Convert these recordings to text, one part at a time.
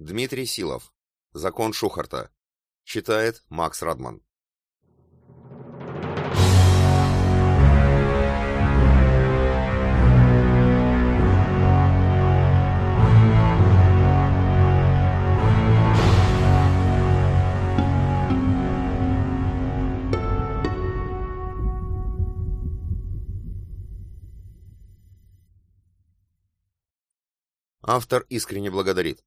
Дмитрий Силов. Закон Шухарта. Читает Макс Радман. Автор искренне благодарит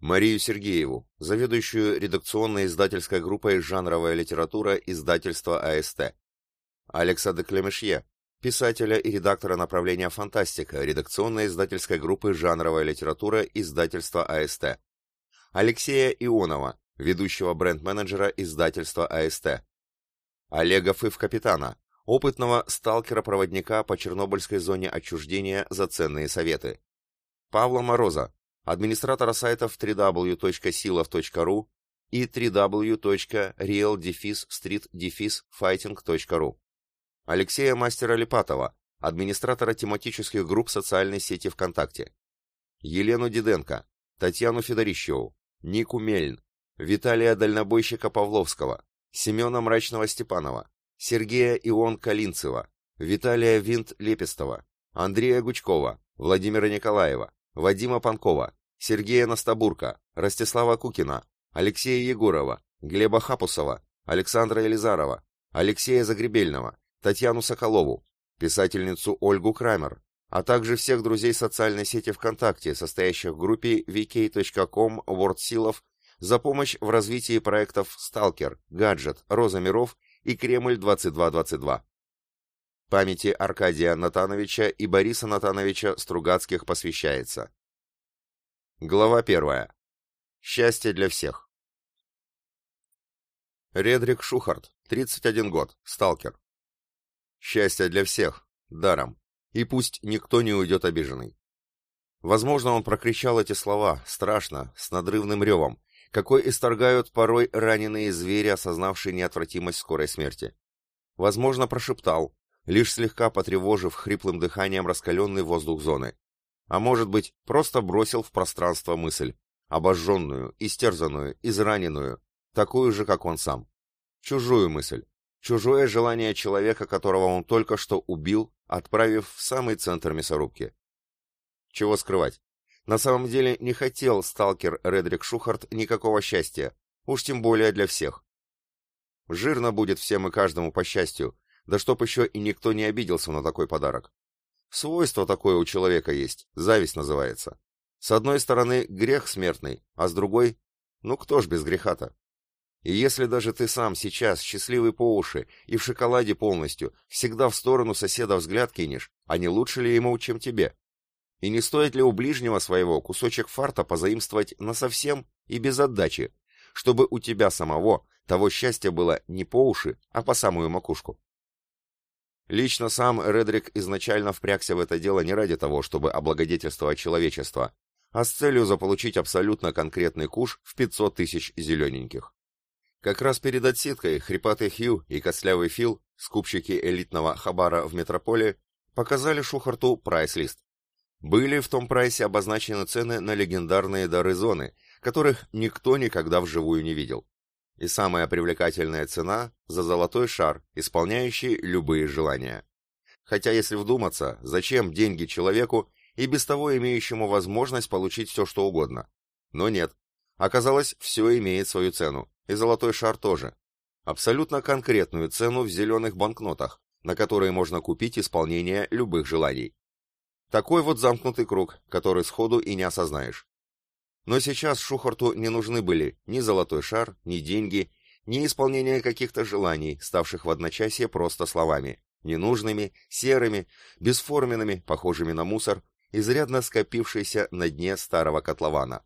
Марию Сергееву, заведующую редакционной издательской группой «Жанровая литература» издательства АСТ, Алекса де Клемешье, писателя и редактора направления «Фантастика» редакционной издательской группы «Жанровая литература» издательства АСТ, Алексея Ионова, ведущего бренд-менеджера издательства АСТ, Олега Фыв-капитана, опытного сталкера-проводника по Чернобыльской зоне отчуждения за ценные советы, Павла Мороза, администратора сайтов www.silov.ru и www.real-street-fighting.ru, Алексея Мастера Липатова, администратора тематических групп социальной сети ВКонтакте, Елену Диденко, Татьяну Федорищеву, Нику Мельн, Виталия Дальнобойщика Павловского, Семена Мрачного Степанова, Сергея Ион Калинцева, Виталия Винт Лепестова, Андрея Гучкова, Владимира Николаева, Вадима Панкова, Сергея Настабурка, Ростислава Кукина, Алексея Егорова, Глеба Хапусова, Александра Елизарова, Алексея Загребельного, Татьяну Соколову, писательницу Ольгу Крамер, а также всех друзей социальной сети ВКонтакте, состоящих в группе vk.com WordSilов за помощь в развитии проектов «Сталкер», «Гаджет», «Роза миров» и «Кремль-2222». Памяти Аркадия Натановича и Бориса Натановича Стругацких посвящается. Глава первая. Счастье для всех. Редрик Шухарт, 31 год, сталкер. Счастье для всех, даром, и пусть никто не уйдет обиженный. Возможно, он прокричал эти слова, страшно, с надрывным ревом, какой исторгают порой раненые звери, осознавшие неотвратимость скорой смерти. Возможно, прошептал, лишь слегка потревожив хриплым дыханием раскаленный воздух зоны. А может быть, просто бросил в пространство мысль, обожженную, истерзанную, израненную, такую же, как он сам. Чужую мысль, чужое желание человека, которого он только что убил, отправив в самый центр мясорубки. Чего скрывать? На самом деле не хотел сталкер Редрик Шухарт никакого счастья, уж тем более для всех. Жирно будет всем и каждому по счастью, да чтоб еще и никто не обиделся на такой подарок. Свойство такое у человека есть, зависть называется. С одной стороны, грех смертный, а с другой, ну кто ж без греха-то? И если даже ты сам сейчас, счастливый по уши и в шоколаде полностью, всегда в сторону соседа взгляд кинешь, а не лучше ли ему, чем тебе? И не стоит ли у ближнего своего кусочек фарта позаимствовать насовсем и без отдачи, чтобы у тебя самого того счастья было не по уши, а по самую макушку? Лично сам Редрик изначально впрягся в это дело не ради того, чтобы облагодетельствовать человечество, а с целью заполучить абсолютно конкретный куш в 500 тысяч зелененьких. Как раз перед отсидкой хрипатый Хью и костлявый Фил, скупщики элитного хабара в метрополе, показали Шухарту прайс-лист. Были в том прайсе обозначены цены на легендарные дары зоны, которых никто никогда вживую не видел. И самая привлекательная цена за золотой шар, исполняющий любые желания. Хотя, если вдуматься, зачем деньги человеку и без того имеющему возможность получить все, что угодно? Но нет. Оказалось, все имеет свою цену, и золотой шар тоже. Абсолютно конкретную цену в зеленых банкнотах, на которые можно купить исполнение любых желаний. Такой вот замкнутый круг, который сходу и не осознаешь. Но сейчас Шухарту не нужны были ни золотой шар, ни деньги, ни исполнение каких-то желаний, ставших в одночасье просто словами, ненужными, серыми, бесформенными, похожими на мусор, изрядно скопившийся на дне старого котлована.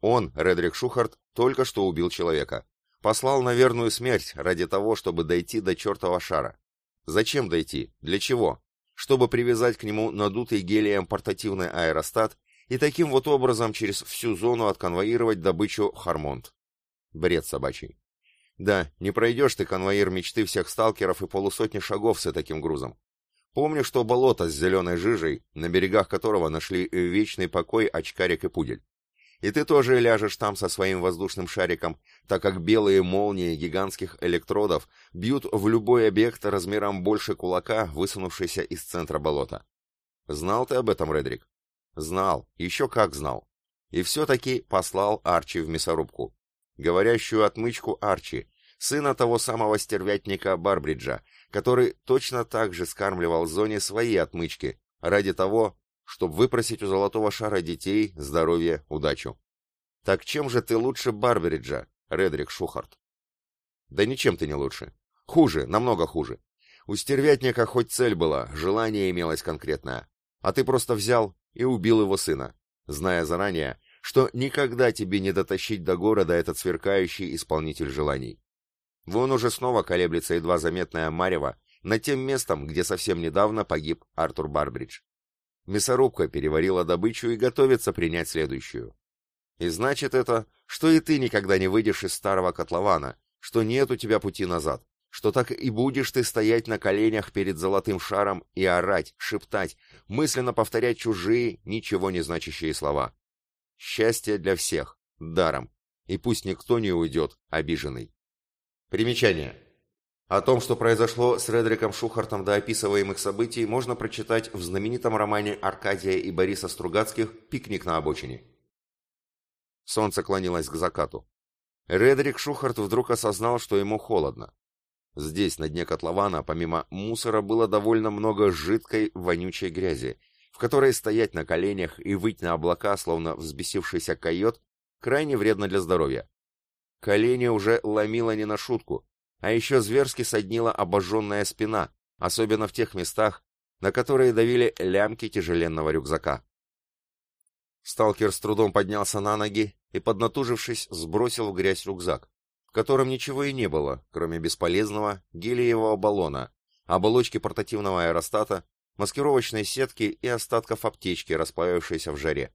Он, Редрик Шухарт, только что убил человека. Послал на верную смерть ради того, чтобы дойти до чертова шара. Зачем дойти? Для чего? Чтобы привязать к нему надутый гелием портативный аэростат и таким вот образом через всю зону отконвоировать добычу Хармонт. Бред собачий. Да, не пройдешь ты конвоир мечты всех сталкеров и полусотни шагов с таким грузом. Помню, что болото с зеленой жижей, на берегах которого нашли вечный покой очкарик и пудель. И ты тоже ляжешь там со своим воздушным шариком, так как белые молнии гигантских электродов бьют в любой объект размером больше кулака, высунувшийся из центра болота. Знал ты об этом, Редрик? Знал, еще как знал. И все-таки послал Арчи в мясорубку. Говорящую отмычку Арчи, сына того самого стервятника Барбриджа, который точно так же скармливал Зоне свои отмычки, ради того, чтобы выпросить у Золотого Шара детей, здоровье, удачу. Так чем же ты лучше Барбриджа, Редрик Шухарт? Да ничем ты не лучше. Хуже, намного хуже. У стервятника хоть цель была, желание имелось конкретное, а ты просто взял и убил его сына, зная заранее, что никогда тебе не дотащить до города этот сверкающий исполнитель желаний. Вон уже снова колеблется едва заметная Марева над тем местом, где совсем недавно погиб Артур Барбридж. Мясорубка переварила добычу и готовится принять следующую. И значит это, что и ты никогда не выйдешь из старого котлована, что нет у тебя пути назад, что так и будешь ты стоять на коленях перед золотым шаром и орать, шептать, мысленно повторять чужие, ничего не значащие слова. Счастье для всех, даром, и пусть никто не уйдет обиженный. Примечание. О том, что произошло с Редриком Шухартом до описываемых событий, можно прочитать в знаменитом романе Аркадия и Бориса Стругацких «Пикник на обочине». Солнце клонилось к закату. Редрик Шухарт вдруг осознал, что ему холодно. Здесь, на дне котлована, помимо мусора, было довольно много жидкой, вонючей грязи, в которой стоять на коленях и выть на облака, словно взбесившийся койот, крайне вредно для здоровья. Колени уже ломило не на шутку, а еще зверски соднила обожженная спина, особенно в тех местах, на которые давили лямки тяжеленного рюкзака. Сталкер с трудом поднялся на ноги и, поднатужившись, сбросил в грязь рюкзак, котором ничего и не было, кроме бесполезного гелиевого баллона, оболочки портативного аэростата, маскировочной сетки и остатков аптечки, расплавившейся в жаре.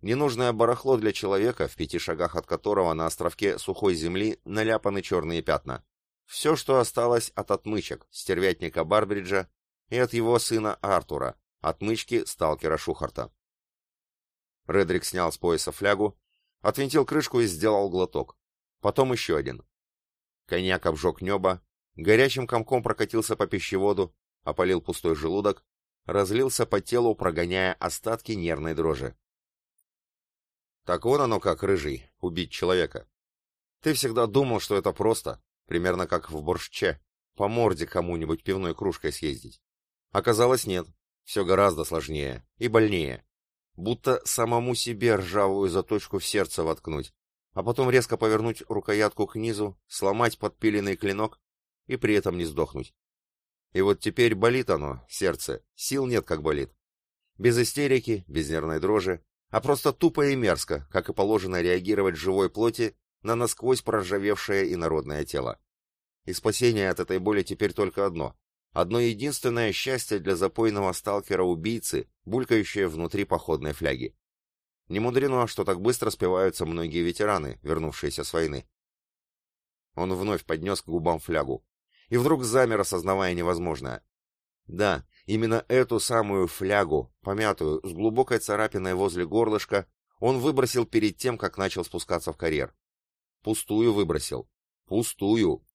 Ненужное барахло для человека, в пяти шагах от которого на островке сухой земли наляпаны черные пятна. Все, что осталось от отмычек стервятника Барбриджа и от его сына Артура, отмычки сталкера Шухарта. Редрик снял с пояса флягу, отвинтил крышку и сделал глоток. Потом еще один. Коньяк обжег небо, горячим комком прокатился по пищеводу, опалил пустой желудок, разлился по телу, прогоняя остатки нервной дрожи. Так вон оно как, рыжий, убить человека. Ты всегда думал, что это просто, Примерно как в борще. По морде кому-нибудь пивной кружкой съездить. Оказалось, нет. Все гораздо сложнее и больнее. Будто самому себе ржавую заточку в сердце воткнуть, а потом резко повернуть рукоятку к низу, сломать подпиленный клинок и при этом не сдохнуть. И вот теперь болит оно, сердце, сил нет как болит. Без истерики, без нервной дрожи, а просто тупо и мерзко, как и положено реагировать живой плоти на насквозь проржавевшее инородное тело. И спасение от этой боли теперь только одно. Одно единственное счастье для запойного сталкера-убийцы, булькающее внутри походной фляги. Не мудрено, что так быстро спиваются многие ветераны, вернувшиеся с войны. Он вновь поднес к губам флягу. И вдруг замер, осознавая невозможное. Да, именно эту самую флягу, помятую, с глубокой царапиной возле горлышка, он выбросил перед тем, как начал спускаться в карьер. Пустую выбросил. Пустую.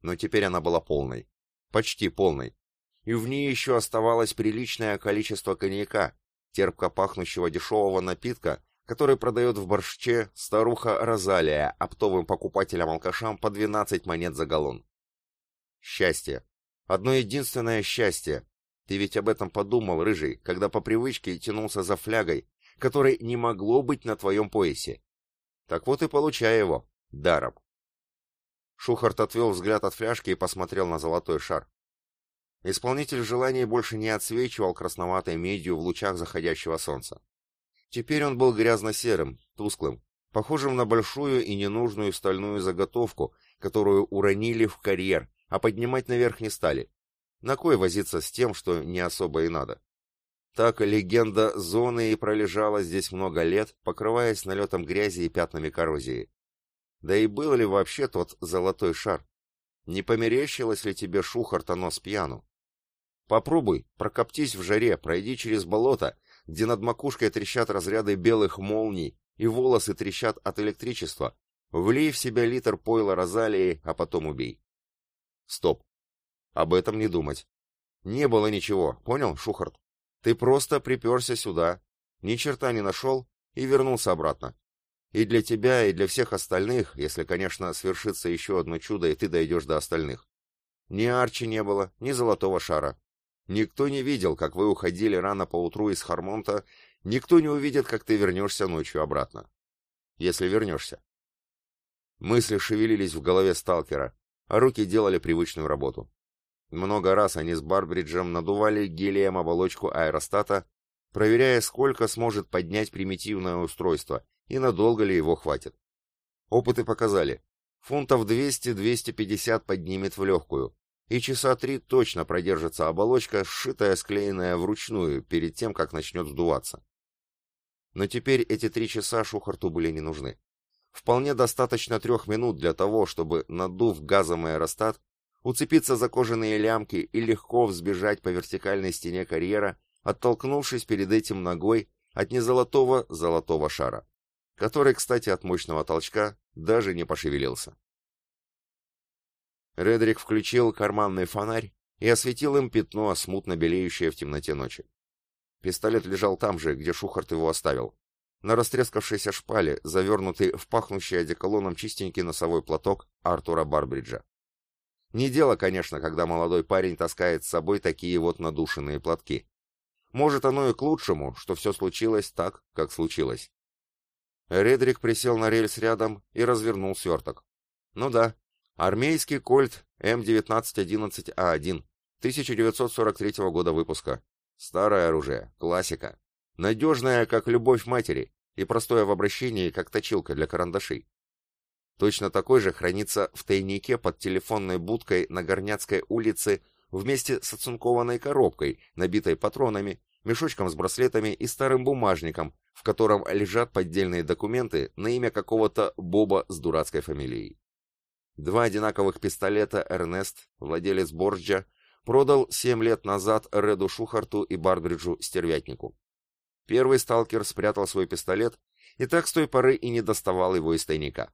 Но теперь она была полной. Почти полной. И в ней еще оставалось приличное количество коньяка, терпко пахнущего дешевого напитка, который продает в борще старуха Розалия оптовым покупателям-алкашам по 12 монет за галлон. Счастье. Одно единственное счастье. Ты ведь об этом подумал, рыжий, когда по привычке тянулся за флягой, которой не могло быть на твоем поясе. Так вот и получай его даром. Шухарт отвел взгляд от фляжки и посмотрел на золотой шар. Исполнитель желаний больше не отсвечивал красноватой медью в лучах заходящего солнца. Теперь он был грязно-серым, тусклым, похожим на большую и ненужную стальную заготовку, которую уронили в карьер, а поднимать наверх не стали. На кой возиться с тем, что не особо и надо? Так легенда зоны и пролежала здесь много лет, покрываясь налетом грязи и пятнами коррозии. Да и был ли вообще тот золотой шар? Не померещилось ли тебе Шухарта нос пьяну? Попробуй, прокоптись в жаре, пройди через болото, где над макушкой трещат разряды белых молний, и волосы трещат от электричества, влей в себя литр пойла розалии, а потом убей. Стоп. Об этом не думать. Не было ничего, понял, Шухарт? Ты просто приперся сюда, ни черта не нашел и вернулся обратно. И для тебя, и для всех остальных, если, конечно, свершится еще одно чудо, и ты дойдешь до остальных. Ни Арчи не было, ни золотого шара. Никто не видел, как вы уходили рано поутру из Хармонта, никто не увидит, как ты вернешься ночью обратно. Если вернешься. Мысли шевелились в голове сталкера, а руки делали привычную работу. Много раз они с Барбриджем надували гелием оболочку аэростата, проверяя, сколько сможет поднять примитивное устройство и надолго ли его хватит. Опыты показали, фунтов 200-250 поднимет в легкую, и часа три точно продержится оболочка, сшитая, склеенная вручную, перед тем, как начнет сдуваться. Но теперь эти три часа Шухарту были не нужны. Вполне достаточно трех минут для того, чтобы, надув газом аэростат, уцепиться за кожаные лямки и легко взбежать по вертикальной стене карьера, оттолкнувшись перед этим ногой от незолотого золотого шара, который, кстати, от мощного толчка даже не пошевелился. Редрик включил карманный фонарь и осветил им пятно, смутно белеющее в темноте ночи. Пистолет лежал там же, где Шухарт его оставил, на растрескавшейся шпале, завернутый в пахнущий одеколоном чистенький носовой платок Артура Барбриджа. Не дело, конечно, когда молодой парень таскает с собой такие вот надушенные платки. Может, оно и к лучшему, что все случилось так, как случилось. Редрик присел на рельс рядом и развернул сверток. Ну да, армейский кольт М1911А1, 1943 года выпуска. Старое оружие, классика. Надежное, как любовь матери, и простое в обращении, как точилка для карандашей. Точно такой же хранится в тайнике под телефонной будкой на Горняцкой улице вместе с оцинкованной коробкой, набитой патронами, мешочком с браслетами и старым бумажником, в котором лежат поддельные документы на имя какого-то Боба с дурацкой фамилией. Два одинаковых пистолета Эрнест, владелец Борджа, продал семь лет назад Реду Шухарту и Бардриджу Стервятнику. Первый сталкер спрятал свой пистолет и так с той поры и не доставал его из тайника.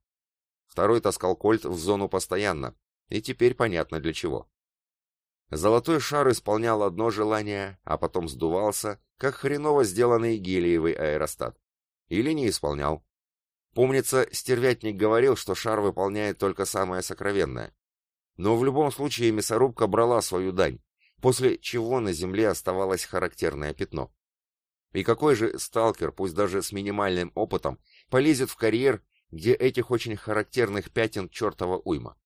Второй таскал кольт в зону постоянно, и теперь понятно для чего. Золотой шар исполнял одно желание, а потом сдувался, как хреново сделанный гелиевый аэростат. Или не исполнял. Помнится, стервятник говорил, что шар выполняет только самое сокровенное. Но в любом случае мясорубка брала свою дань, после чего на земле оставалось характерное пятно. И какой же сталкер, пусть даже с минимальным опытом, полезет в карьер где этих очень характерных пятен чертова уйма.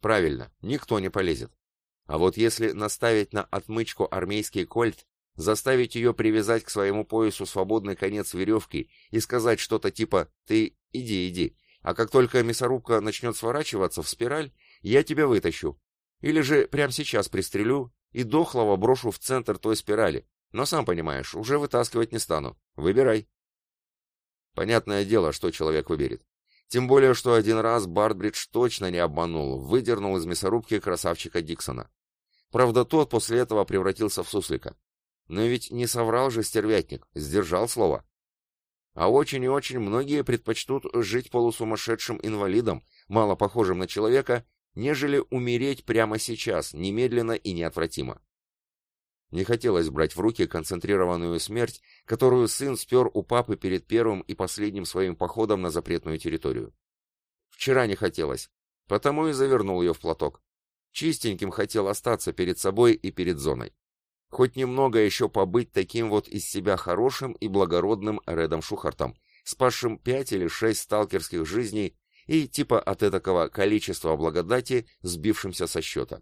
Правильно, никто не полезет. А вот если наставить на отмычку армейский кольт, заставить ее привязать к своему поясу свободный конец веревки и сказать что-то типа «ты иди, иди», а как только мясорубка начнет сворачиваться в спираль, я тебя вытащу. Или же прямо сейчас пристрелю и дохлого брошу в центр той спирали. Но сам понимаешь, уже вытаскивать не стану. Выбирай. Понятное дело, что человек выберет. Тем более, что один раз Бартбридж точно не обманул, выдернул из мясорубки красавчика Диксона. Правда, тот после этого превратился в суслика. Но ведь не соврал же стервятник, сдержал слово. А очень и очень многие предпочтут жить полусумасшедшим инвалидом, мало похожим на человека, нежели умереть прямо сейчас, немедленно и неотвратимо. Не хотелось брать в руки концентрированную смерть, которую сын спер у папы перед первым и последним своим походом на запретную территорию. Вчера не хотелось, потому и завернул ее в платок. Чистеньким хотел остаться перед собой и перед зоной. Хоть немного еще побыть таким вот из себя хорошим и благородным Редом Шухартом, спасшим пять или шесть сталкерских жизней и типа от этакого количества благодати, сбившимся со счета.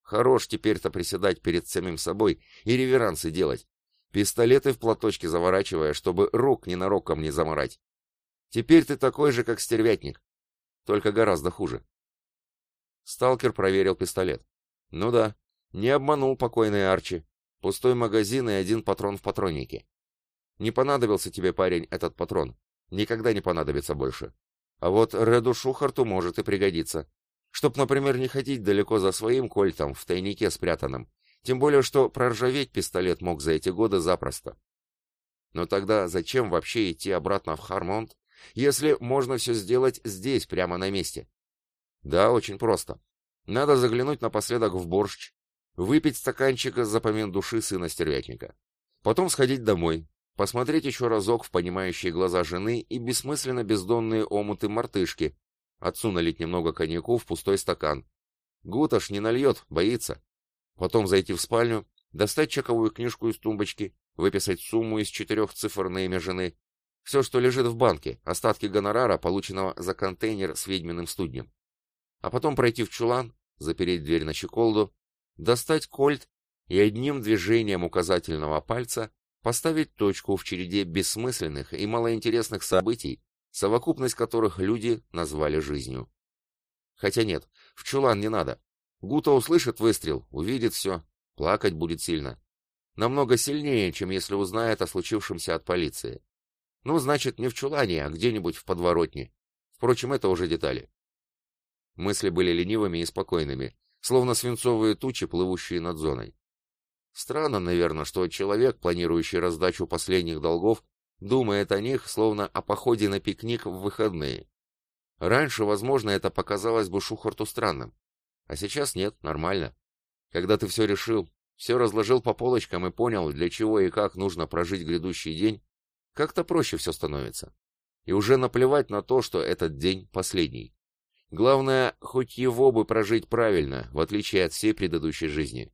Хорош теперь-то приседать перед самим собой и реверансы делать. Пистолеты в платочке заворачивая, чтобы рук ненароком не заморать. Теперь ты такой же, как стервятник. Только гораздо хуже. Сталкер проверил пистолет. Ну да, не обманул покойный Арчи. Пустой магазин и один патрон в патроннике. Не понадобился тебе, парень, этот патрон. Никогда не понадобится больше. А вот Реду Шухарту может и пригодиться. Чтоб, например, не ходить далеко за своим кольтом в тайнике спрятанным. Тем более, что проржаветь пистолет мог за эти годы запросто. Но тогда зачем вообще идти обратно в Хармонт, если можно все сделать здесь, прямо на месте? Да, очень просто. Надо заглянуть напоследок в борщ, выпить стаканчик за помин души сына стервятника. Потом сходить домой, посмотреть еще разок в понимающие глаза жены и бессмысленно бездонные омуты мартышки, отцу налить немного коньяку в пустой стакан. Гуташ не нальет, боится. Потом зайти в спальню, достать чековую книжку из тумбочки, выписать сумму из четырех цифр на имя жены, все, что лежит в банке, остатки гонорара, полученного за контейнер с ведьминым студнем. А потом пройти в чулан, запереть дверь на щеколду, достать кольт и одним движением указательного пальца поставить точку в череде бессмысленных и малоинтересных событий, совокупность которых люди назвали жизнью. Хотя нет, в чулан не надо. Гута услышит выстрел, увидит все, плакать будет сильно. Намного сильнее, чем если узнает о случившемся от полиции. Ну, значит, не в чулане, а где-нибудь в подворотне. Впрочем, это уже детали. Мысли были ленивыми и спокойными, словно свинцовые тучи, плывущие над зоной. Странно, наверное, что человек, планирующий раздачу последних долгов, думает о них, словно о походе на пикник в выходные. Раньше, возможно, это показалось бы Шухарту странным. А сейчас нет, нормально. Когда ты все решил, все разложил по полочкам и понял, для чего и как нужно прожить грядущий день, как-то проще все становится. И уже наплевать на то, что этот день последний. Главное, хоть его бы прожить правильно, в отличие от всей предыдущей жизни.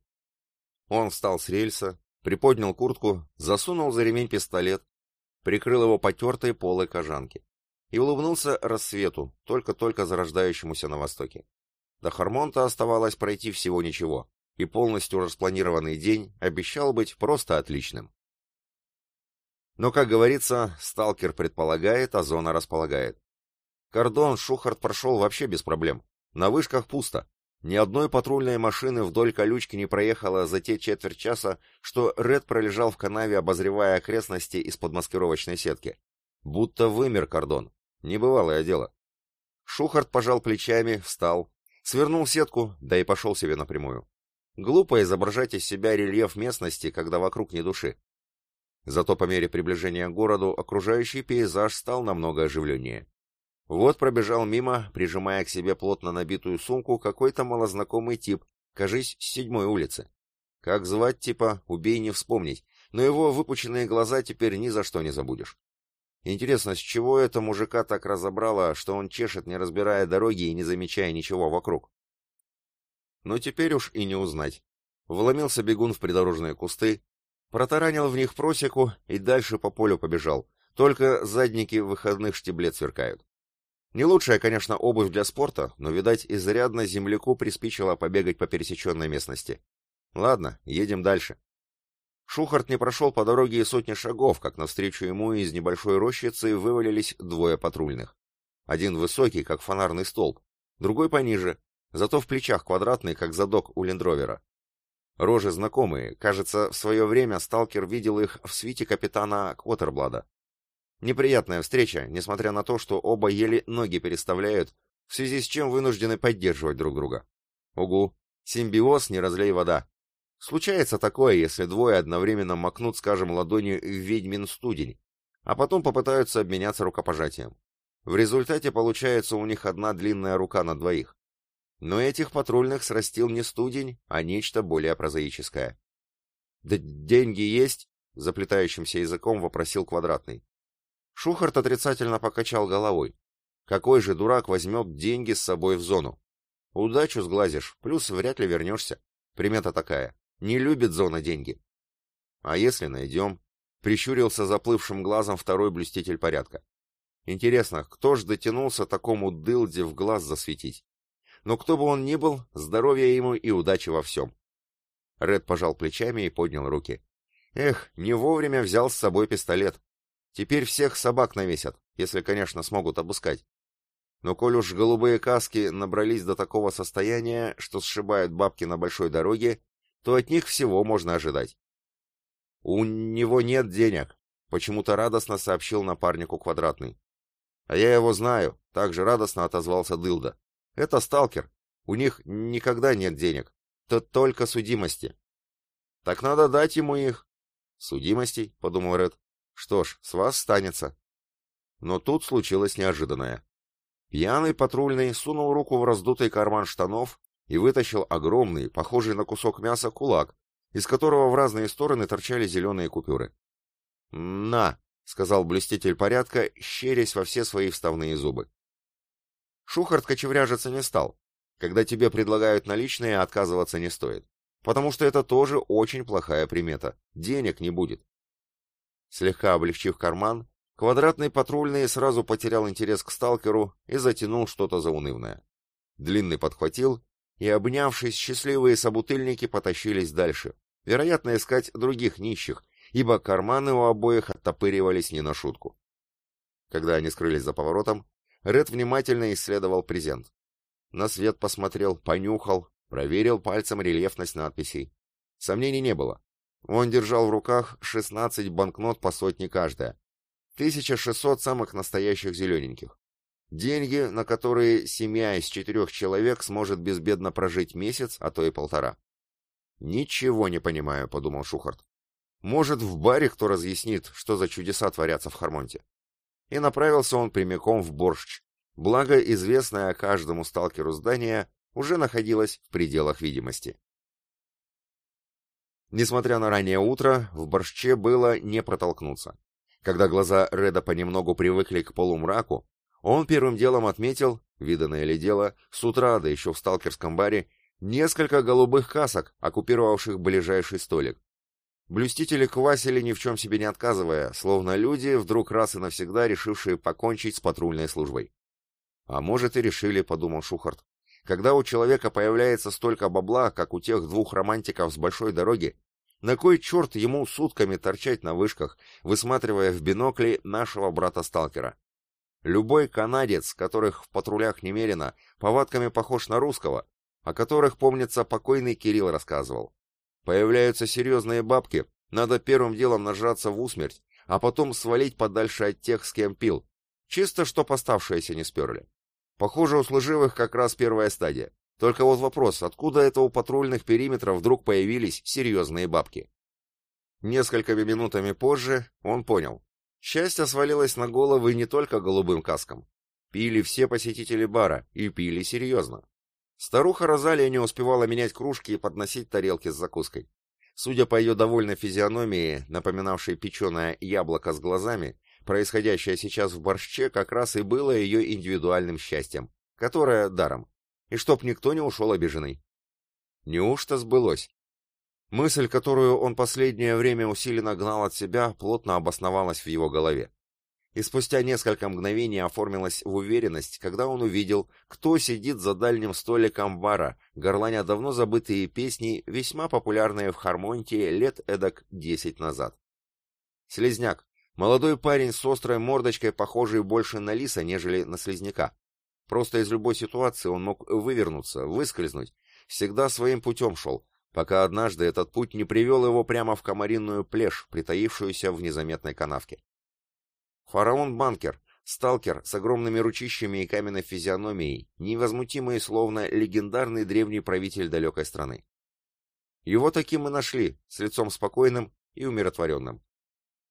Он встал с рельса, приподнял куртку, засунул за ремень пистолет, прикрыл его потертой полой кожанки и улыбнулся рассвету, только-только зарождающемуся на востоке. До Хармонта оставалось пройти всего ничего, и полностью распланированный день обещал быть просто отличным. Но, как говорится, сталкер предполагает, а зона располагает. Кордон Шухарт прошел вообще без проблем. На вышках пусто. Ни одной патрульной машины вдоль колючки не проехала за те четверть часа, что Ред пролежал в канаве, обозревая окрестности из-под маскировочной сетки. Будто вымер кордон. Небывалое дело. Шухарт пожал плечами, встал, свернул сетку, да и пошел себе напрямую. Глупо изображать из себя рельеф местности, когда вокруг ни души. Зато по мере приближения к городу окружающий пейзаж стал намного оживленнее. Вот пробежал мимо, прижимая к себе плотно набитую сумку, какой-то малознакомый тип, кажись, с седьмой улицы. Как звать типа, убей не вспомнить, но его выпученные глаза теперь ни за что не забудешь. Интересно, с чего это мужика так разобрало, что он чешет, не разбирая дороги и не замечая ничего вокруг? Но теперь уж и не узнать. Вломился бегун в придорожные кусты, протаранил в них просеку и дальше по полю побежал. Только задники выходных штиблет сверкают. Не лучшая, конечно, обувь для спорта, но, видать, изрядно земляку приспичило побегать по пересеченной местности. Ладно, едем дальше. Шухарт не прошел по дороге и сотни шагов, как навстречу ему из небольшой рощицы вывалились двое патрульных. Один высокий, как фонарный столб, другой пониже, зато в плечах квадратный, как задок у лендровера. Рожи знакомые, кажется, в свое время сталкер видел их в свите капитана Квотерблада. Неприятная встреча, несмотря на то, что оба еле ноги переставляют, в связи с чем вынуждены поддерживать друг друга. Угу, симбиоз не разлей вода. Случается такое, если двое одновременно макнут, скажем, ладонью в ведьмин студень, а потом попытаются обменяться рукопожатием. В результате получается у них одна длинная рука на двоих. Но этих патрульных срастил не студень, а нечто более прозаическое. «Да деньги есть?» — заплетающимся языком вопросил Квадратный. Шухарт отрицательно покачал головой. Какой же дурак возьмет деньги с собой в зону? Удачу сглазишь, плюс вряд ли вернешься. Примета такая. Не любит зона деньги. А если найдем? Прищурился заплывшим глазом второй блюститель порядка. Интересно, кто ж дотянулся такому дылде в глаз засветить? Но кто бы он ни был, здоровья ему и удачи во всем. Ред пожал плечами и поднял руки. Эх, не вовремя взял с собой пистолет. Теперь всех собак навесят, если, конечно, смогут обыскать. Но коль уж голубые каски набрались до такого состояния, что сшибают бабки на большой дороге, то от них всего можно ожидать. «У него нет денег», — почему-то радостно сообщил напарнику Квадратный. «А я его знаю», — также радостно отозвался Дылда. «Это сталкер. У них никогда нет денег. То только судимости». «Так надо дать ему их». «Судимостей?» — подумал Ред. Что ж, с вас станется. Но тут случилось неожиданное. Пьяный патрульный сунул руку в раздутый карман штанов и вытащил огромный, похожий на кусок мяса, кулак, из которого в разные стороны торчали зеленые купюры. «На!» — сказал блюститель порядка, щерясь во все свои вставные зубы. Шухарт кочевряжиться не стал. Когда тебе предлагают наличные, отказываться не стоит. Потому что это тоже очень плохая примета. Денег не будет. Слегка облегчив карман, квадратный патрульный сразу потерял интерес к сталкеру и затянул что-то заунывное. Длинный подхватил, и, обнявшись, счастливые собутыльники потащились дальше, вероятно, искать других нищих, ибо карманы у обоих оттопыривались не на шутку. Когда они скрылись за поворотом, Ред внимательно исследовал презент. На свет посмотрел, понюхал, проверил пальцем рельефность надписей. Сомнений не было. Он держал в руках 16 банкнот по сотне каждая. 1600 самых настоящих зелененьких. Деньги, на которые семья из четырех человек сможет безбедно прожить месяц, а то и полтора. «Ничего не понимаю», — подумал Шухарт. «Может, в баре кто разъяснит, что за чудеса творятся в Хармонте?» и направился он прямиком в Борщ, благо известное каждому сталкеру здание уже находилось в пределах видимости. Несмотря на раннее утро, в Борще было не протолкнуться. Когда глаза Реда понемногу привыкли к полумраку, он первым делом отметил, виданное ли дело, с утра, да еще в сталкерском баре, несколько голубых касок, оккупировавших ближайший столик. Блюстители квасили ни в чем себе не отказывая, словно люди, вдруг раз и навсегда решившие покончить с патрульной службой. А может и решили, подумал Шухарт. Когда у человека появляется столько бабла, как у тех двух романтиков с большой дороги, на кой черт ему сутками торчать на вышках, высматривая в бинокли нашего брата-сталкера? Любой канадец, которых в патрулях немерено, повадками похож на русского, о которых, помнится, покойный Кирилл рассказывал. Появляются серьезные бабки, надо первым делом нажаться в усмерть, а потом свалить подальше от тех, с кем пил. Чисто, что поставшиеся не сперли. Похоже, у служивых как раз первая стадия. Только вот вопрос, откуда это у патрульных периметров вдруг появились серьезные бабки? Несколькими минутами позже он понял. Счастье свалилось на головы не только голубым каском. Пили все посетители бара, и пили серьезно. Старуха Розалия не успевала менять кружки и подносить тарелки с закуской. Судя по ее довольной физиономии, напоминавшей печеное яблоко с глазами, происходящее сейчас в борще как раз и было ее индивидуальным счастьем, которое даром, и чтоб никто не ушел обиженный. Неужто сбылось? Мысль, которую он последнее время усиленно гнал от себя, плотно обосновалась в его голове и спустя несколько мгновений оформилась в уверенность, когда он увидел, кто сидит за дальним столиком бара, горланя давно забытые песни, весьма популярные в Хармонте лет эдак десять назад. Слизняк. Молодой парень с острой мордочкой, похожий больше на лиса, нежели на слизняка. Просто из любой ситуации он мог вывернуться, выскользнуть. Всегда своим путем шел, пока однажды этот путь не привел его прямо в комаринную плешь, притаившуюся в незаметной канавке. Фараон-банкер, сталкер с огромными ручищами и каменной физиономией, невозмутимый, словно легендарный древний правитель далекой страны. Его таким мы нашли, с лицом спокойным и умиротворенным.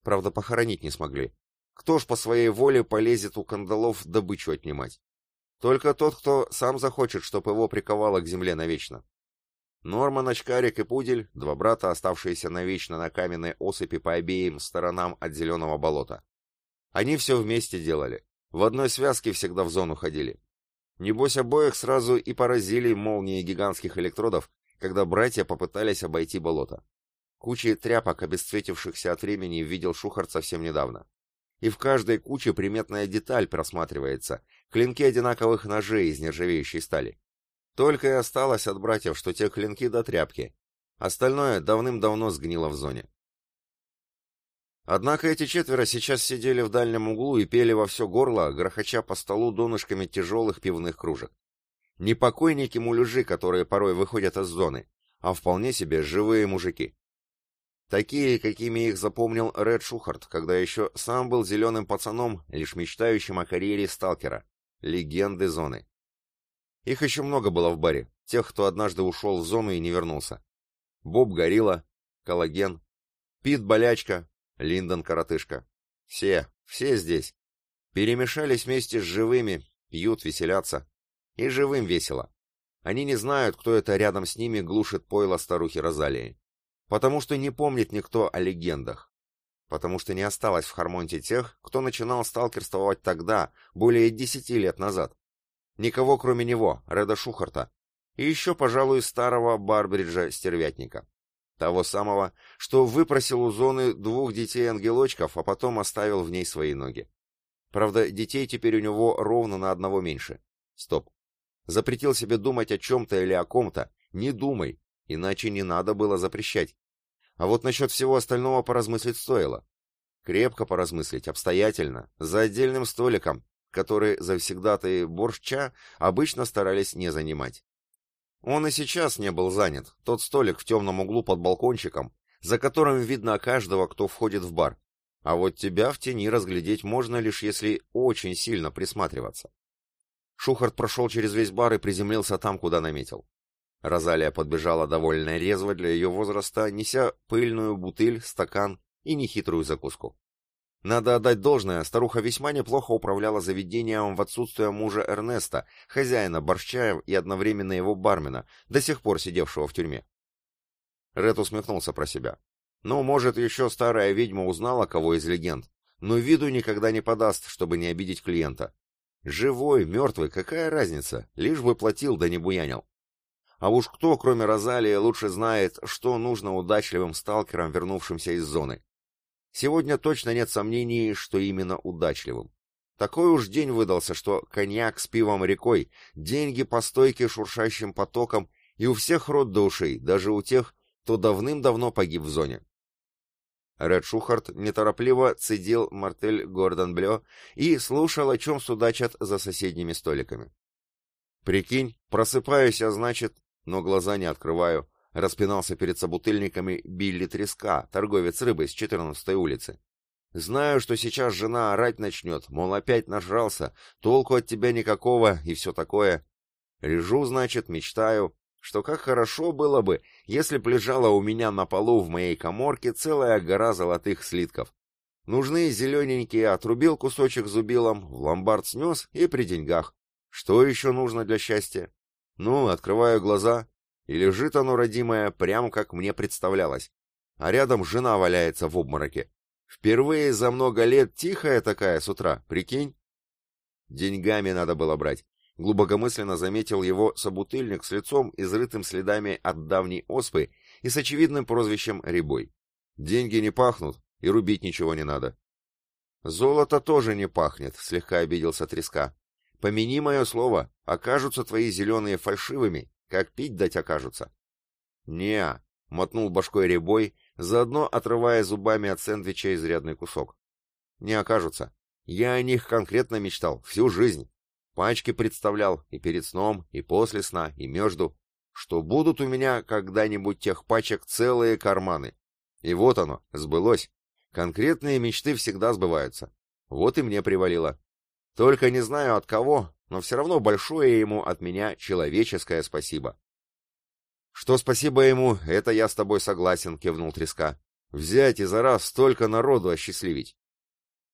Правда, похоронить не смогли. Кто ж по своей воле полезет у кандалов добычу отнимать? Только тот, кто сам захочет, чтоб его приковало к земле навечно. Норман, Очкарик и Пудель, два брата, оставшиеся навечно на каменной осыпи по обеим сторонам от зеленого болота. Они все вместе делали. В одной связке всегда в зону ходили. Небось, обоих сразу и поразили молнии гигантских электродов, когда братья попытались обойти болото. Кучи тряпок, обесцветившихся от времени, видел Шухарт совсем недавно. И в каждой куче приметная деталь просматривается, клинки одинаковых ножей из нержавеющей стали. Только и осталось от братьев, что те клинки до тряпки. Остальное давным-давно сгнило в зоне. Однако эти четверо сейчас сидели в дальнем углу и пели во все горло, грохоча по столу донышками тяжелых пивных кружек. Не покойники-муляжи, которые порой выходят из зоны, а вполне себе живые мужики. Такие, какими их запомнил Ред Шухарт, когда еще сам был зеленым пацаном, лишь мечтающим о карьере сталкера. Легенды зоны. Их еще много было в баре, тех, кто однажды ушел в зону и не вернулся. Боб Горилла, Коллаген, Пит Болячка, Линдон Коротышка. Все, все здесь. Перемешались вместе с живыми, пьют, веселятся. И живым весело. Они не знают, кто это рядом с ними глушит пойло старухи Розалии. Потому что не помнит никто о легендах. Потому что не осталось в Хармонте тех, кто начинал сталкерствовать тогда, более десяти лет назад. Никого, кроме него, Реда Шухарта. И еще, пожалуй, старого Барбриджа-стервятника. Того самого, что выпросил у зоны двух детей-ангелочков, а потом оставил в ней свои ноги. Правда, детей теперь у него ровно на одного меньше. Стоп. Запретил себе думать о чем-то или о ком-то. Не думай, иначе не надо было запрещать. А вот насчет всего остального поразмыслить стоило. Крепко поразмыслить, обстоятельно, за отдельным столиком, который завсегдатые борща обычно старались не занимать. Он и сейчас не был занят, тот столик в темном углу под балкончиком, за которым видно каждого, кто входит в бар. А вот тебя в тени разглядеть можно лишь если очень сильно присматриваться. Шухарт прошел через весь бар и приземлился там, куда наметил. Розалия подбежала довольно резво для ее возраста, неся пыльную бутыль, стакан и нехитрую закуску. Надо отдать должное, старуха весьма неплохо управляла заведением в отсутствие мужа Эрнеста, хозяина борща и одновременно его бармена, до сих пор сидевшего в тюрьме. Ред усмехнулся про себя. Ну, может, еще старая ведьма узнала кого из легенд, но виду никогда не подаст, чтобы не обидеть клиента. Живой, мертвый, какая разница, лишь бы платил да не буянил. А уж кто, кроме Розалии, лучше знает, что нужно удачливым сталкерам, вернувшимся из зоны. Сегодня точно нет сомнений, что именно удачливым. Такой уж день выдался, что коньяк с пивом рекой, деньги по стойке шуршащим потоком, и у всех рот до ушей, даже у тех, кто давным-давно погиб в зоне. Ред Шухарт неторопливо цедил мартель Гордон Блё и слушал, о чем судачат за соседними столиками. «Прикинь, просыпаюсь, а значит, но глаза не открываю, Распинался перед собутыльниками Билли Треска, торговец рыбой с 14-й улицы. Знаю, что сейчас жена орать начнет, мол, опять нажрался, толку от тебя никакого и все такое. Лежу, значит, мечтаю, что как хорошо было бы, если б лежала у меня на полу в моей коморке целая гора золотых слитков. Нужны зелененькие, отрубил кусочек зубилом, в ломбард снес и при деньгах. Что еще нужно для счастья? Ну, открываю глаза, и лежит оно, родимое, прямо как мне представлялось. А рядом жена валяется в обмороке. Впервые за много лет тихая такая с утра, прикинь? Деньгами надо было брать. Глубокомысленно заметил его собутыльник с лицом, изрытым следами от давней оспы и с очевидным прозвищем Рябой. Деньги не пахнут, и рубить ничего не надо. Золото тоже не пахнет, слегка обиделся треска. Помяни мое слово, окажутся твои зеленые фальшивыми, как пить дать окажутся. не мотнул башкой ребой, заодно отрывая зубами от сэндвича изрядный кусок. Не окажутся. Я о них конкретно мечтал, всю жизнь. Пачки представлял и перед сном, и после сна, и между, что будут у меня когда-нибудь тех пачек целые карманы. И вот оно, сбылось. Конкретные мечты всегда сбываются. Вот и мне привалило. Только не знаю от кого, но все равно большое ему от меня человеческое спасибо. Что спасибо ему, это я с тобой согласен, кивнул Треска. Взять и за раз столько народу осчастливить.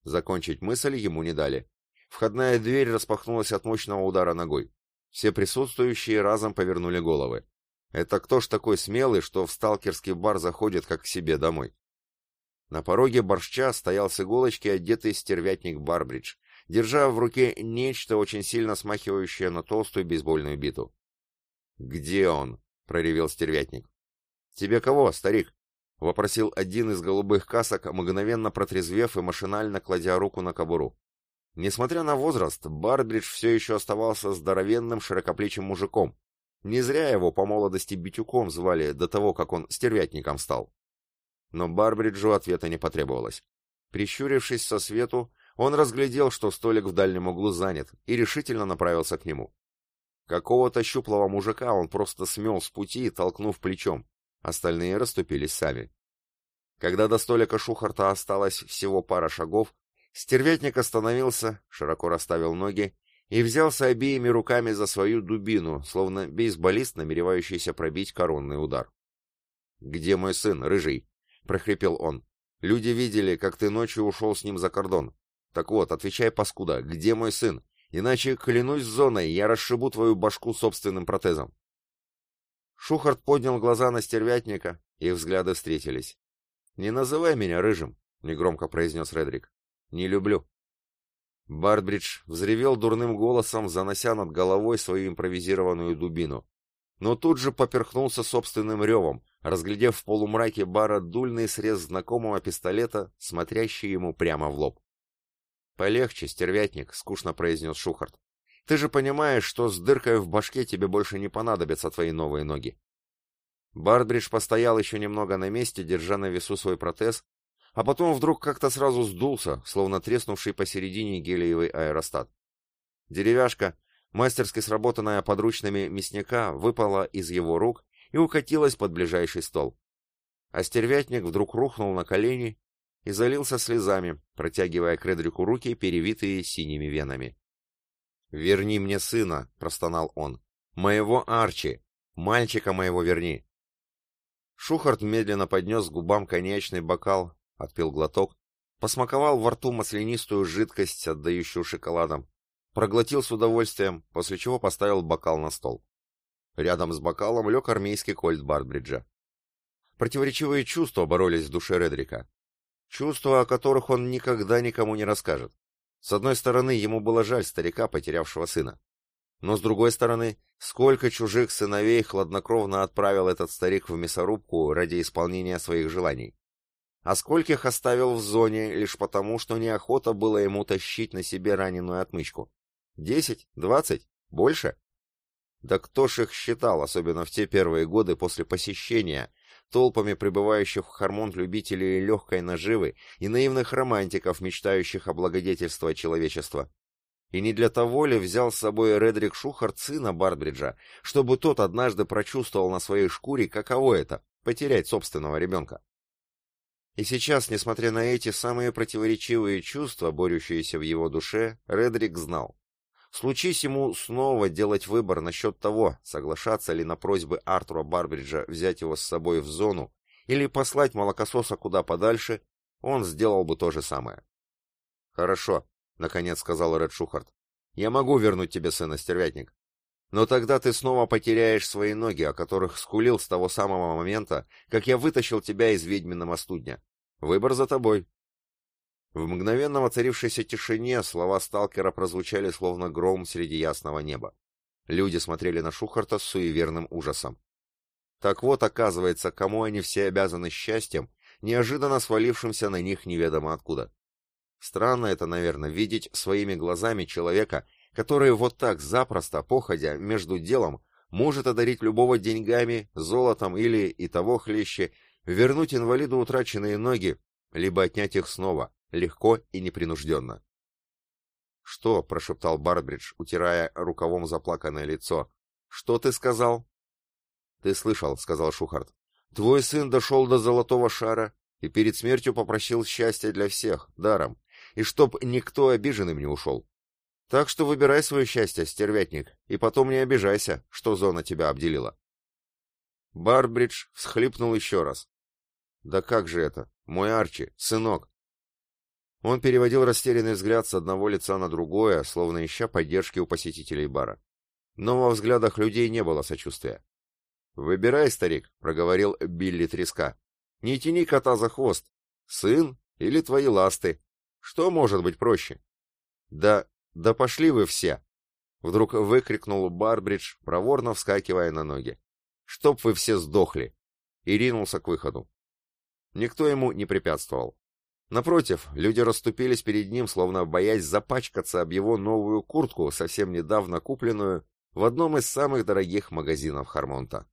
Закончить мысль ему не дали. Входная дверь распахнулась от мощного удара ногой. Все присутствующие разом повернули головы. Это кто ж такой смелый, что в сталкерский бар заходит как к себе домой? На пороге борща стоял с иголочки одетый стервятник Барбридж, держа в руке нечто очень сильно смахивающее на толстую бейсбольную биту. «Где он?» — проревел стервятник. «Тебе кого, старик?» — вопросил один из голубых касок, мгновенно протрезвев и машинально кладя руку на кобуру. Несмотря на возраст, Барбридж все еще оставался здоровенным широкоплечим мужиком. Не зря его по молодости Битюком звали до того, как он стервятником стал. Но Барбриджу ответа не потребовалось. Прищурившись со свету, он разглядел, что столик в дальнем углу занят, и решительно направился к нему. Какого-то щуплого мужика он просто смел с пути, толкнув плечом. Остальные расступились сами. Когда до столика Шухарта осталось всего пара шагов, стервятник остановился, широко расставил ноги и взялся обеими руками за свою дубину, словно бейсболист, намеревающийся пробить коронный удар. «Где мой сын, рыжий?» — прохрипел он. Люди видели, как ты ночью ушел с ним за кордон. Так вот, отвечай, паскуда, где мой сын? Иначе, клянусь зоной, я расшибу твою башку собственным протезом. Шухарт поднял глаза на стервятника, их взгляды встретились. «Не называй меня рыжим», — негромко произнес Редрик. «Не люблю». Бартбридж взревел дурным голосом, занося над головой свою импровизированную дубину. Но тут же поперхнулся собственным ревом, разглядев в полумраке бара дульный срез знакомого пистолета, смотрящий ему прямо в лоб. «Полегче, стервятник», — скучно произнес Шухарт. «Ты же понимаешь, что с дыркой в башке тебе больше не понадобятся твои новые ноги». Бартбридж постоял еще немного на месте, держа на весу свой протез, а потом вдруг как-то сразу сдулся, словно треснувший посередине гелиевый аэростат. Деревяшка, мастерски сработанная подручными мясника, выпала из его рук и укатилась под ближайший стол. А стервятник вдруг рухнул на колени и залился слезами, протягивая к Редрику руки, перевитые синими венами. «Верни мне сына!» — простонал он. «Моего Арчи! Мальчика моего верни!» Шухарт медленно поднес к губам конечный бокал, отпил глоток, посмаковал во рту маслянистую жидкость, отдающую шоколадом, проглотил с удовольствием, после чего поставил бокал на стол. Рядом с бокалом лег армейский кольт Бартбриджа. Противоречивые чувства боролись в душе Редрика. Чувства, о которых он никогда никому не расскажет. С одной стороны, ему было жаль старика, потерявшего сына. Но с другой стороны, сколько чужих сыновей хладнокровно отправил этот старик в мясорубку ради исполнения своих желаний а скольких оставил в зоне лишь потому, что неохота было ему тащить на себе раненую отмычку. Десять? Двадцать? Больше? Да кто ж их считал, особенно в те первые годы после посещения, толпами прибывающих в Хармонт любителей легкой наживы и наивных романтиков, мечтающих о благодетельстве человечества. И не для того ли взял с собой Редрик Шухарт сына Бартбриджа, чтобы тот однажды прочувствовал на своей шкуре, каково это — потерять собственного ребенка? И сейчас, несмотря на эти самые противоречивые чувства, борющиеся в его душе, Редрик знал. Случись ему снова делать выбор насчет того, соглашаться ли на просьбы Артура Барбриджа взять его с собой в зону или послать молокососа куда подальше, он сделал бы то же самое. «Хорошо», — наконец сказал Ред Шухарт. «Я могу вернуть тебе сына, стервятник. Но тогда ты снова потеряешь свои ноги, о которых скулил с того самого момента, как я вытащил тебя из ведьминого студня. Выбор за тобой. В мгновенно воцарившейся тишине слова сталкера прозвучали словно гром среди ясного неба. Люди смотрели на Шухарта с суеверным ужасом. Так вот, оказывается, кому они все обязаны счастьем, неожиданно свалившимся на них неведомо откуда. Странно это, наверное, видеть своими глазами человека, который вот так запросто, походя, между делом, может одарить любого деньгами, золотом или, и того хлеще, вернуть инвалиду утраченные ноги, либо отнять их снова, легко и непринужденно. «Что?» — прошептал Барбридж, утирая рукавом заплаканное лицо. «Что ты сказал?» «Ты слышал», — сказал Шухарт. «Твой сын дошел до золотого шара и перед смертью попросил счастья для всех, даром, и чтоб никто обиженным не ушел. Так что выбирай свое счастье, стервятник, и потом не обижайся, что зона тебя обделила. Барбридж всхлипнул еще раз. «Да как же это? Мой Арчи, сынок!» Он переводил растерянный взгляд с одного лица на другое, словно ища поддержки у посетителей бара. Но во взглядах людей не было сочувствия. «Выбирай, старик», — проговорил Билли Треска. «Не тяни кота за хвост. Сын или твои ласты? Что может быть проще?» «Да «Да пошли вы все!» Вдруг выкрикнул Барбридж, проворно вскакивая на ноги. «Чтоб вы все сдохли!» И ринулся к выходу. Никто ему не препятствовал. Напротив, люди расступились перед ним, словно боясь запачкаться об его новую куртку, совсем недавно купленную в одном из самых дорогих магазинов Хармонта.